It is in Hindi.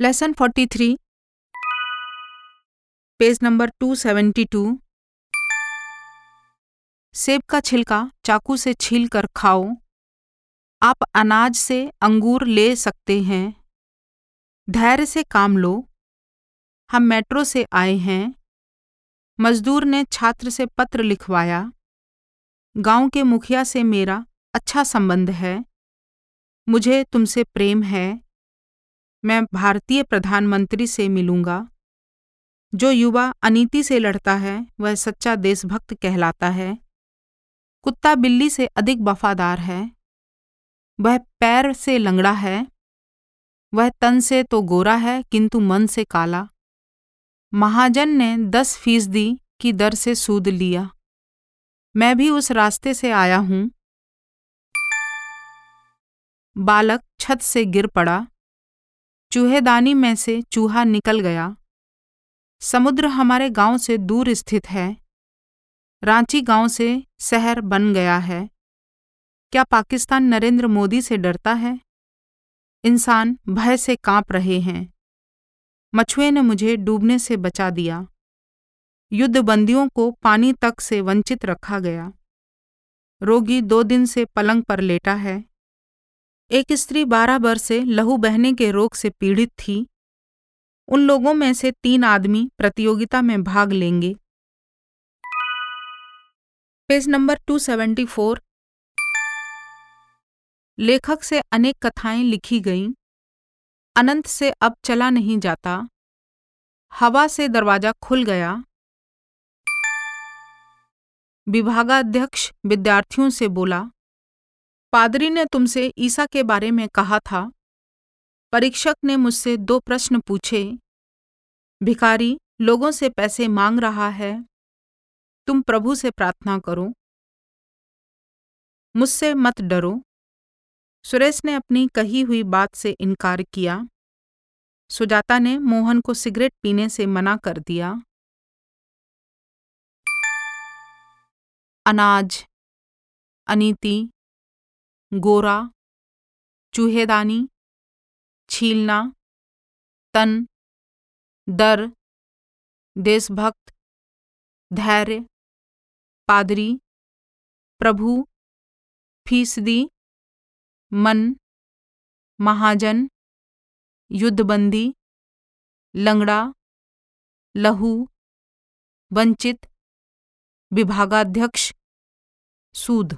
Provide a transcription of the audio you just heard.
लेसन 43 पेज नंबर 272 सेब का छिलका चाकू से छील कर खाओ। आप अनाज से अंगूर ले सकते हैं। धैर्य से काम लो। हम मेट्रो से आए हैं। मजदूर ने छात्र से पत्र लिखवाया। गाँव के मुखिया से मेरा अच्छा संबंध है। मुझे तुमसे प्रेम है। मैं भारतीय प्रधानमंत्री से मिलूँगा। जो युवा अनीति से लड़ता है, वह सच्चा देशभक्त कहलाता है। कुत्ता बिल्ली से अधिक वफादार है। वह पैर से लंगड़ा है। वह तन से तो गोरा है, किंतु मन से काला। महाजन ने दस फ़ीसदी की दर से सूद लिया। मैं भी उस रास्ते से आया हूँ। बालक छत से गिर पड़ा। चूहेदानी में से चूहा निकल गया। समुद्र हमारे गाँव से दूर स्थित है। रांची गाँव से शहर बन गया है। क्या पाकिस्तान नरेंद्र मोदी से डरता है? इंसान भय से काँप रहे हैं। मछुए ने मुझे डूबने से बचा दिया। युद्ध बंदियों को पानी तक से वंचित रखा गया। रोगी दो दिन से पलंग पर लेटा है। एक स्त्री बारह वर्ष से लहू बहने के रोग से पीड़ित थी। उन लोगों में से तीन आदमी प्रतियोगिता में भाग लेंगे। पेज नंबर 274 लेखक से अनेक कथाएँ लिखी गईं। अनंत से अब चला नहीं जाता। हवा से दरवाज़ा खुल गया। विभागाध्यक्ष विद्यार्थियों से बोला, पादरी ने तुमसे ईसा के बारे में कहा था। परीक्षक ने मुझसे दो प्रश्न पूछे। भिखारी, लोगों से पैसे मांग रहा है। तुम प्रभु से प्रार्थना करो। मुझसे मत डरो। सुरेश ने अपनी कही हुई बात से इनकार किया। सुजाता ने मोहन को सिगरेट पीने से मना कर दिया। अनाज, अनीति, गोरा, चूहेदानी, छीलना, तन, दर, देशभक्त, धैर्य, पादरी, प्रभु, फ़ीसदी, मन, महाजन, युद्धबंदी, लंगड़ा, लहू, वंचित विभागाध्यक्ष सूद